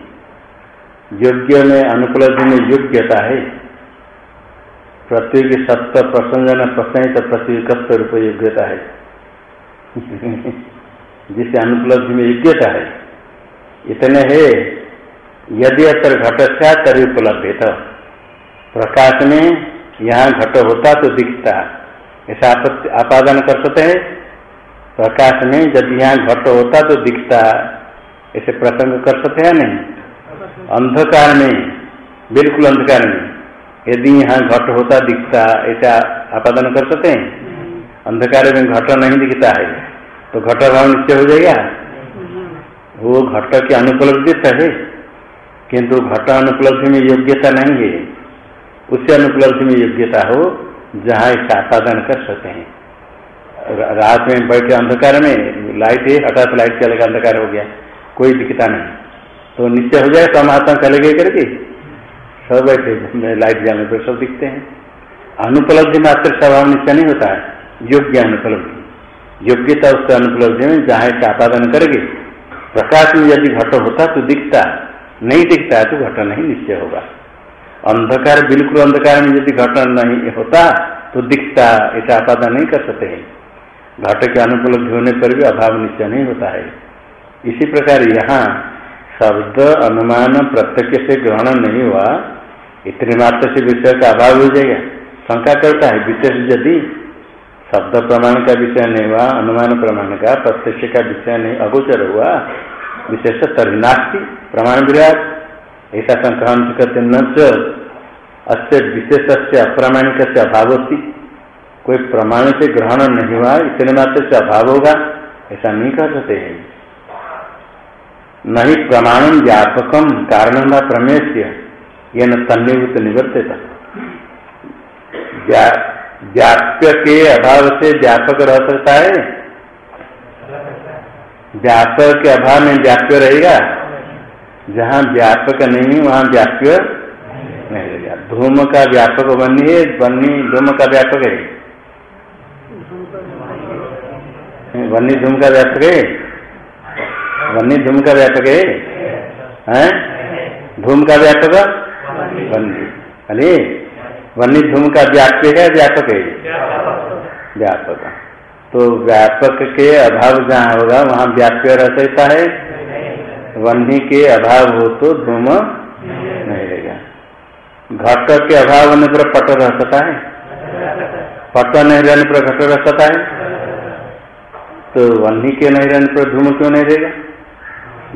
योग्य में अनुपलब्धि में योग्यता है। की सत्य प्रसंजन प्रसंगित पृथ्वी कस्त रूप योग्यता है। [LAUGHS] जिसे अनुपलब्धि में योग्यता है। इतने है यदि अतर घट था तरी उपलब्ध है प्रकाश में यहाँ घट होता तो दिखता। ऐसा आपादन कर सकते हैं। प्रकाश में जब यहाँ घट होता तो दिखता। ऐसे प्रसंग कर सकते हैं नहीं? अंधकार में, बिल्कुल अंधकार में। यदि यहाँ घट होता, दिखता, ऐसा आपादन कर सकते हैं? अंधकार में घट नहीं दिखता है। तो घट भाव निश्चय हो जाएगा? वो घट की अनुपलब्धि है, किंतु घट अनुपलब्धि में योग्यता नहीं है। उससे अनुपलब्धि में योग्यता हो, जहाँ इसका आपादन कर सकते हैं। रात में बैठे अंधकार में लाइट है, हठात लाइट चलेगा अंधकार हो गया, कोई दिखता नहीं। तो निश्चय हो जाए परमात्मा चले गए करके? सब बैठे लाइट जाने पर सब दिखते हैं। अनुपलब्धि मात्र स्वभाव निश्चय नहीं होता है। योग्य अनुपलब्धि। योग्यता उसके अनुपलब्धि में जहाँ इसका आपादन करके प्रकाश में यदि घट होता तो दिखता, नहीं दिखता तो घट नहीं निश्चय होगा। अंधकार, बिल्कुल अंधकार में यदि घट नहीं होता तो दिखता ऐसा आपादन नहीं कर सकते हैं। घट के अनुपलब्धि होने पर भी अभाव निश्चय नहीं होता है। इसी प्रकार यहाँ शब्द अनुमान प्रत्यक्ष से ग्रहण नहीं हुआ, इतने मात्र से विषय का अभाव हो जाएगा। शंका करता है, विशेष यदि शब्द प्रमाण का विषय नहीं हुआ, अनुमान प्रमाण का, प्रत्यक्ष का विषय नहीं, अगोचर हुआ, विशेष तरिनास्ती प्रमाण विराट, ऐसा संक्रांत करते न अस्य विशेष से अप्रामाणिक से अभाव होती कोई प्रमाण से ग्रहण नहीं हुआ, इतने मात्र से अभाव होगा, ऐसा नहीं कर सकते हैं। नहीं प्रमाण व्यापकम कारण प्रमेय से ये न तन्निवृत्त निवर्तित। व्याप्य के अभाव से व्यापक रह सकता है। व्यापक के अभाव में व्याप्य रहेगा। जहाँ व्यापक नहीं वहाँ व्याप्य नहीं रहेगा। धूम का व्यापक बनी है, बनी, धूम का व्यापक है। बनी धूम का व्यापक है। वन्य धूम का व्यापक है। धूम का व्यापक वन्य अरे वन्य धूम का व्याप्य है व्यापक। है व्यापक तो व्यापक के अभाव जहाँ होगा, वहाँ व्याप्य रह सकता है। वन्य के अभाव हो तो धूम नहीं रहेगा। घट के अभाव होने पर पट रह सकता है। पट नहीं रहने पर घट रह सकता है। तो वन्य के नहीं रहने पर धूम क्यों नहीं रहेगा?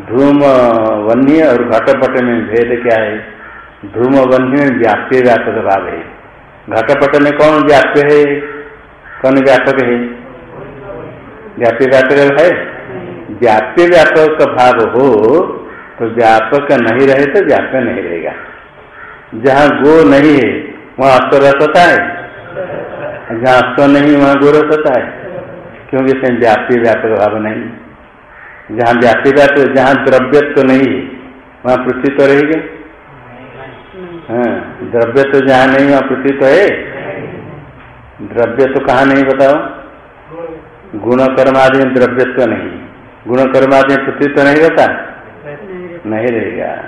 धूम, वन्य और घटपट में भेद क्या है? धूम वन्य में व्याप्य व्यापक भाव है। घटपट में कौन व्याप्य है? कौन व्यापक है? व्याप्य व्यापक है? व्याप्य व्यापक भाव हो तो व्यापक नहीं रहे तो व्याप्य नहीं रहेगा। जहाँ गो नहीं है, वहाँ अस्त रह सकता है। जहाँ अस्त नहीं, वहाँ गो रह सकता है। क्योंकि इसमें व्याप्य व्यापक भाव नहीं। जहाँ व्याप्यता तो जहाँ द्रव्यत्व नहीं है, वहाँ पृथ्वी तो रहेगी। द्रव्य तो जहाँ नहीं वहाँ पृथ्वी तो है। द्रव्य तो कहाँ नहीं, बताओ? गुण कर्म में द्रव्यत्व नहीं। गुण में पृथ्वी तो नहीं रहता? नहीं रहेगा।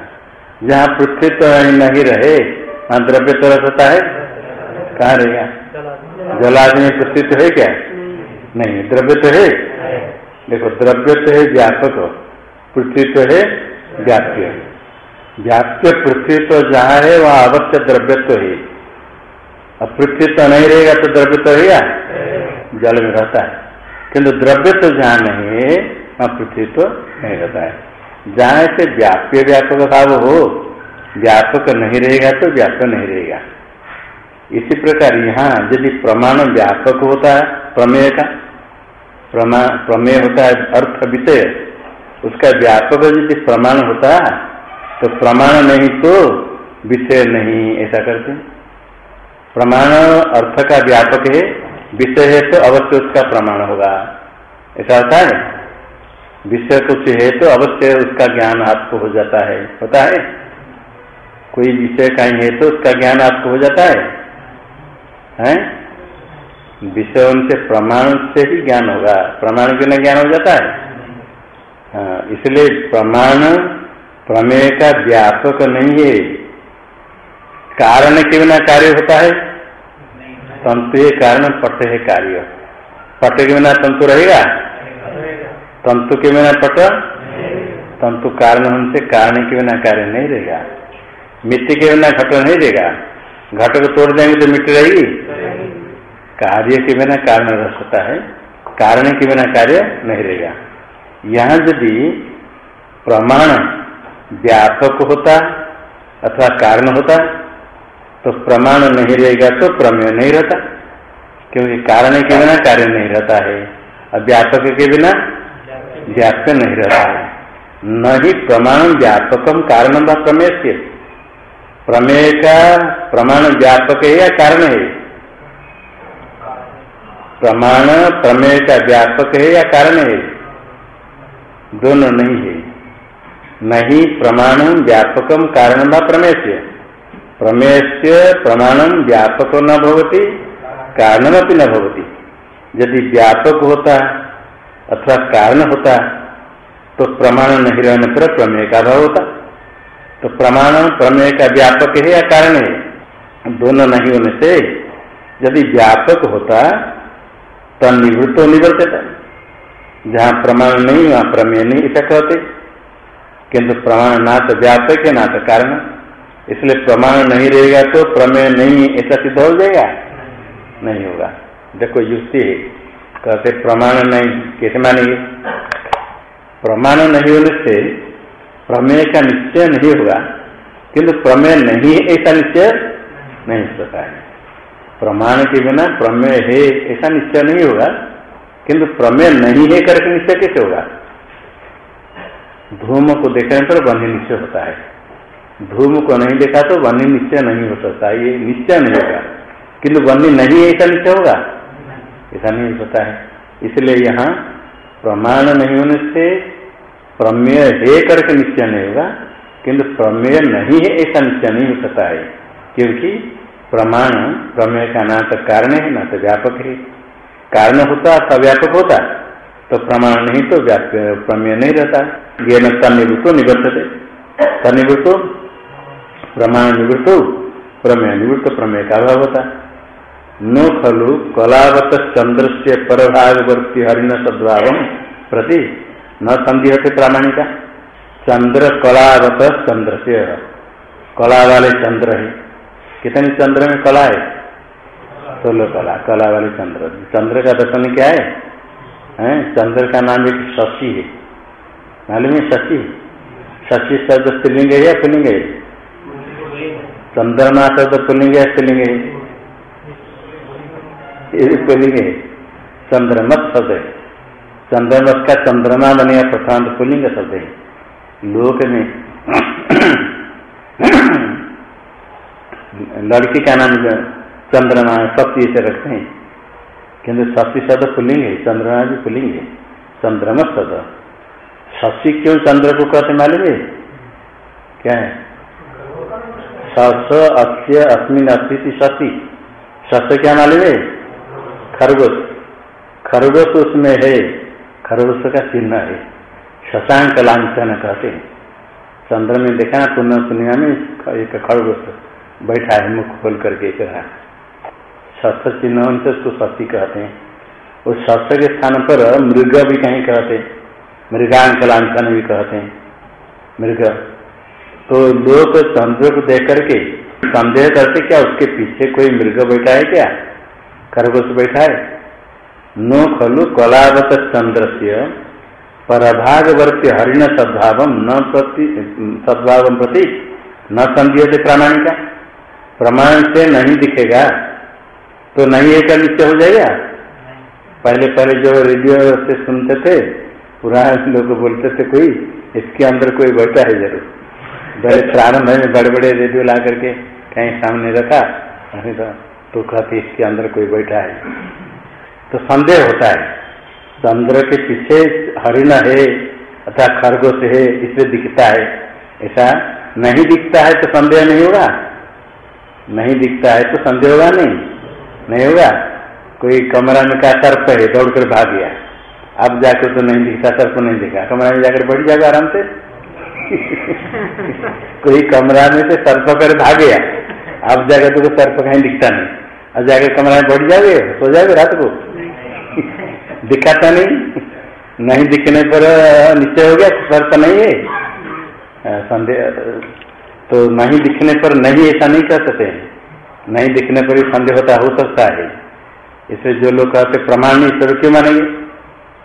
जहाँ पृथ्वी तो नहीं रहे, वहाँ द्रव्य तो रहता है? कहाँ रहेगा? जलादि में पृथ्वी तो है क्या? नहीं, द्रव्य तो है। देखो, द्रव्य तो है, व्यापक पृथ्वी तो है, व्याप्य व्याप्य पृथ्वी तो जहाँ है, वहाँ अवश्य द्रव्य तो है। अब पृथ्वी तो नहीं रहेगा तो द्रव्य तो रहेगा जल में रहता है। किंतु द्रव्य तो जहाँ नहीं है, वहाँ पृथ्वी तो नहीं रहता है। जहाँ से व्याप्य व्यापक भाव हो व्यापक नहीं रहेगा तो व्यापक नहीं रहेगा। इसी प्रकार यहाँ यदि प्रमाण व्यापक होता है, प्रमेय का प्रमेय होता है, अर्थ विषय, उसका व्यापक यदि प्रमाण होता तो प्रमाण नहीं तो विषय नहीं, ऐसा करते प्रमाण अर्थ का व्यापक है, विषय है तो अवश्य उसका प्रमाण होगा। ऐसा होता है? विषय कुछ है तो अवश्य उसका ज्ञान आपको हो जाता है। होता है? कोई विषय कहीं है तो उसका ज्ञान आपको हो जाता है? हैं? विषय उनसे प्रमाण से ही ज्ञान होगा। प्रमाण के बिना ज्ञान हो जाता है? हाँ इसलिए प्रमाण प्रमेय का व्यापक नहीं है। कारण के बिना कार्य होता है? तंतु है कारण पट है कार्य। पट के बिना तंतु रहेगा? तंतु के बिना पट? तंतु कारण उनसे कारण के बिना कार्य नहीं रहेगा। मिट्टी के बिना घट नहीं रहेगा। घट को तोड़ देंगे तो मिट्टी रहेगी। कार्य के बिना कारण रह सकता है। कारण के बिना कार्य नहीं रहेगा। यहाँ यदि प्रमाण व्यापक होता अथवा कारण होता तो प्रमाण नहीं रहेगा तो प्रमेय नहीं रहता। क्योंकि कारण के बिना कार्य नहीं रहता है, और व्यापक के बिना व्याप्य नहीं रहता है। न ही प्रमाण व्यापकम कारण व प्रमेय से प्रमेय का प्रमाण व्यापक है या कारण है? प्रमाण प्रमेय का व्यापक है या कारण है? दोनों नहीं है। नहीं प्रमाण व्यापकम कारण व प्रमेय प्रमेय प्रमाणम व्यापक न भवती, कारणमपि न भवती। यदि व्यापक होता, अथवा कारण होता तो प्रमाण नहीं रहने पर प्रमेय का भाव होता। तो प्रमाण प्रमेय का व्यापक है या कारण है, दोनों नहीं होने से यदि व्यापक होता तनिवृत्तो निवर्तित। जहाँ प्रमाण नहीं, वहाँ प्रमेय नहीं ऐसा कहते किंतु प्रमाण ना तो व्यापक है, ना तो कारण। इसलिए प्रमाण नहीं रहेगा तो प्रमेय नहीं, ऐसा सिद्ध हो जाएगा? नहीं होगा। देखो, युक्ति कहते, प्रमाण नहीं। कैसे मानेंगे? प्रमाण नहीं होने से प्रमेय का निश्चय नहीं होगा। किंतु प्रमेय नहीं है, ऐसा निश्चय नहीं हो है। प्रमाण के बिना प्रमेय है, ऐसा निश्चय नहीं होगा। किंतु प्रमेय नहीं है, करके निश्चय कैसे होगा? धूम को देखने पर बन्ही निश्चय होता है। धूम को नहीं देखा तो बन्ही निश्चय नहीं हो सकता। ये निश्चय नहीं होगा। किंतु बन्ही नहीं ऐसा निश्चय होगा? ऐसा नहीं हो सकता है। इसलिए यहाँ प्रमाण नहीं होने से प्रमेय है करके निश्चय नहीं होगा। किंतु प्रमेय नहीं है, ऐसा निश्चय नहीं हो सकता है। क्योंकि प्रमाण, प्रमेय का ना तो कारण है, ना तो व्यापक है। कारण होता तो व्यापक होता। तो प्रमाण नहीं तो व्याप्य प्रमेय नहीं रहता। ये न तनिवृत्तो निवर्तते। तनिवृत्तो प्रमाण निवृत्तो, प्रमेय निवृत्त, प्रमेय का अभाव होता। नो खलु कलावत चंद्र से परभागवर्ती हरिण सद्भाव प्रति न संदेह होते प्रामाणिका। चंद्र कलावत चंद्र से कला वाले चंद्र है। कितने चंद्र में कला है? सोलह कला। कला वाले चंद्र। चंद्र का दर्शन क्या है? हैं? चंद्र का नाम एक शशि है। मालूम है शशि? शशि शब्द स्त्रीलिंग है या पुलिंग है? चंद्रमा शब्द पुलिंग है स्त्रीलिंग है? पुलिंग है। चंद्रमत शब्द है। चंद्रमत का चंद्रमा बनेगा प्रशांत पुलिंग शब्द है। लोक में [CLEARS THROAT] लड़की का नाम चंद्रमा शक्ति से रखते हैं। किंतु शक्ति शब्द पुलिंग है चंद्रमा भी पुलिंग है चंद्रमा शब्द। शशि क्यों चंद्र को कहते मालूम है? क्या है? सस अस्य अस्मिन अस्थिति शशि शस क्या मालूम है? खरगोश। खरगोश उसमें है। खरगोश का चिन्ह है। शशांक लांछन कहते हैं। चंद्र में देखा पुनः पूर्णिमा में एक खरगोश बैठा है, मुख खोल करके कहा शस्त्र चिन्ह उसको शक्ति कहते हैं। उस शस्त्र के स्थान पर मृग भी कहीं कहते मृगांकलांकन भी कहते हैं। मृग। तो लोग चंद्र को देख करके संदेह करते क्या उसके पीछे कोई मृग बैठा है क्या? खरगोश बैठा है? नो खलु कलावत चंद्र से परभागवर्ती हरिण सद्भाव न प्रति, सद्भाव प्रति न संदेह से प्रामाणिका प्रमाण से नहीं दिखेगा। तो नहीं एक निश्चय हो जाएगा? पहले पहले जो रेडियो से सुनते थे पुराने लोग बोलते थे कोई इसके अंदर कोई बैठा है ज़रूर। बड़े [LAUGHS] प्रारंभ में बड़े बड़े रेडियो ला करके कहीं सामने रखा तो तो कहते इसके अंदर कोई बैठा है। तो संदेह होता है। चंद्र के पीछे हरिण है अथवा खरगोश है इसलिए दिखता है। ऐसा नहीं दिखता है तो संदेह नहीं होगा। नहीं दिखता है तो संदेह होगा नहीं। नहीं होगा? कोई कमरा में का सर्प है? दौड़कर भाग गया। अब जाकर तो नहीं दिखता, सर्प नहीं दिखा। कमरा में जाकर बैठ जाएगा आराम से। [LAUGHS] कोई कमरा में से सर्प कर भाग गया। अब जाकर तो सर्प कहीं दिखता नहीं। अब जाकर कमरा में बैठ जाओगे, सो जाओगे रात को? [LAUGHS] दिखाता नहीं। नहीं दिखने पर निश्चय हो गया, सर्प नहीं है। संदेह तो नहीं दिखने पर नहीं, ऐसा नहीं कर सकते। नहीं दिखने पर भी संदेह होता हो सकता है। इसलिए जो लोग कहते प्रमाण ईश्वर क्यों मानेंगे?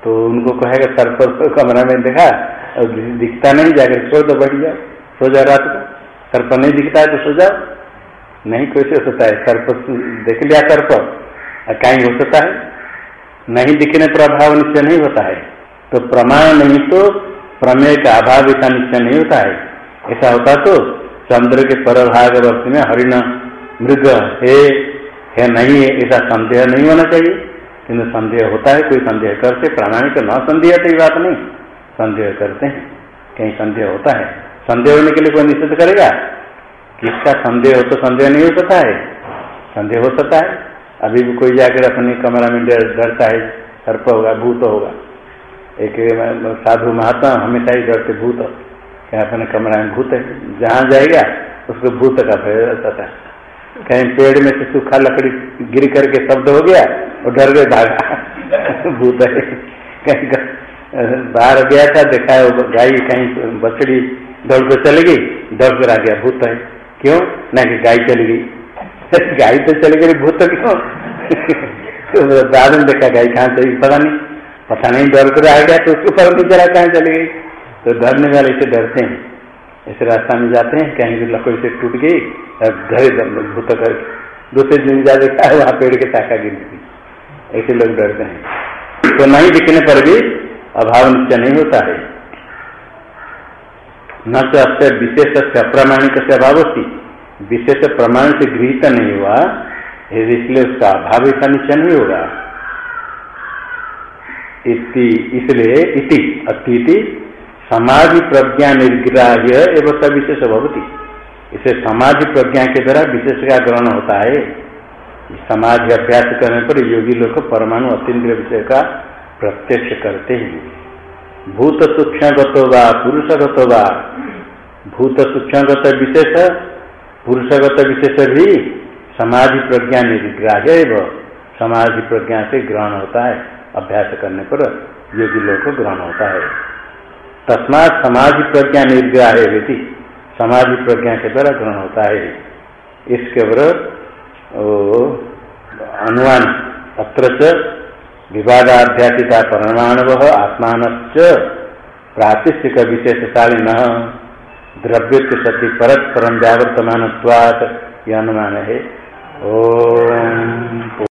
तो उनको कहेगा सर्प कमरा में देखा, और दिखता नहीं, जाकर सो तो बैठ जाओ, सो जाओ रात को। सर्प नहीं दिखता है तो सो जाओ। नहीं कैसे हो सकता है सर्प देख लिया सर्प कहीं हो सकता है। नहीं दिखने पर अभाव निश्चय नहीं होता है। तो प्रमाण नहीं तो प्रमेय का अभाव ऐसा निश्चय नहीं होता है। ऐसा होता तो चंद्र के परभागवर्ती में हरिण मृग है है नहीं है ऐसा संदेह नहीं होना चाहिए। किन्तु संदेह होता है, कोई संदेह करते, प्रामाणिक न संदेह तो बात नहीं। संदेह करते हैं, कहीं संदेह होता है। संदेह होने के लिए कोई निश्चित करेगा? किसका संदेह हो तो संदेह नहीं हो सकता है। संदेह हो सकता है। अभी भी कोई जाकर अपने कमरा में डरता है, सर्प होगा, भूत होगा। एक साधु महात्मा हमेशा ही डरते, भूत। क्या अपने कमरा में भूत है, जहाँ जाएगा, उसको भूत का भय रहता था कहीं पेड़ में से सूखा लकड़ी गिर करके शब्द हो गया और डर गए भागा। भूत है। कहीं बाहर गया था, देखा है गाय कहीं बछड़ी दौड़ कर चली गई, दौड़ कर आ गया, भूत है। क्यों? ना कि गाय चली गई। गाय तो चली गई, भूत तो क्यों? तो बाद में देखा, गाय कहाँ चली पता नहीं। पता नहीं डर कर आ गया तो उसको फ़र्क नहीं चला कहाँ चली गई। तो डरने वाले से डरते हैं। ऐसे रास्ता में जाते हैं कहीं भी लकड़ी से टूट गई घर भूत कर दूसरे दिन जा देखा है, वहाँ पेड़ के शाखा गिर गई ऐसे लोग डरते हैं। तो नहीं दिखने पर भी अभाव निश्चय नहीं होता है। न तो अस्य विशेष अप्रामाणिक से अभाव होती। विशेष प्रमाण से गृहित नहीं हुआ, इसलिए उसका अभाव ऐसा निश्चय नहीं होगा। इसलिए इति अति समाधि प्रज्ञा निर्ग्राह्य एवं सब विशेष भवती। इसे समाधि प्रज्ञा के द्वारा विशेष का ग्रहण होता है। समाधि अभ्यास करने पर योगी लोग परमाणु अतीन्द्रिय विषय का प्रत्यक्ष करते हैं। भूत सूक्ष्मगत वा पुरुषगत वा भूत सूक्ष्मगत विशेष, पुरुषगत विशेष भी समाधि प्रज्ञा निर्ग्राह्य एवं समाधि प्रज्ञा से ग्रहण होता है। अभ्यास करने पर योगी लोग ग्रहण होता है। तस्मात समाधि प्रज्ञा निर्ग्रह व्यक्ति समाधि प्रज्ञा के द्वारा ग्रहण होता है। इसके ऊपर अनुमान अत्र विवादाध्यासिता परमाणव आत्मान प्रातिष्ठिक विशेषशाली द्रव्य सती परत परम व्यावर्तमान यह अनुमान है। ओ